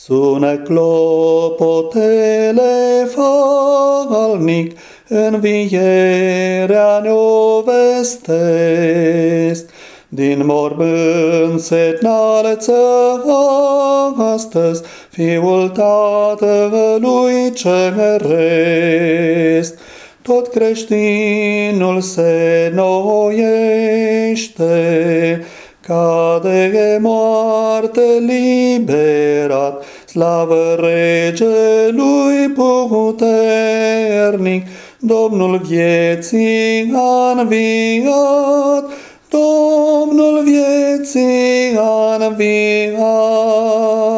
Sună clopotele falnic, învierea ne-o vestesc. Din mormânt se înalță astăzi Fiul Tatălui Ceresc. Tot creștinul se noiește, ca de moarte liberat, slavă regelui puternic, Domnul vieții a înviat, Domnul vieții a înviat.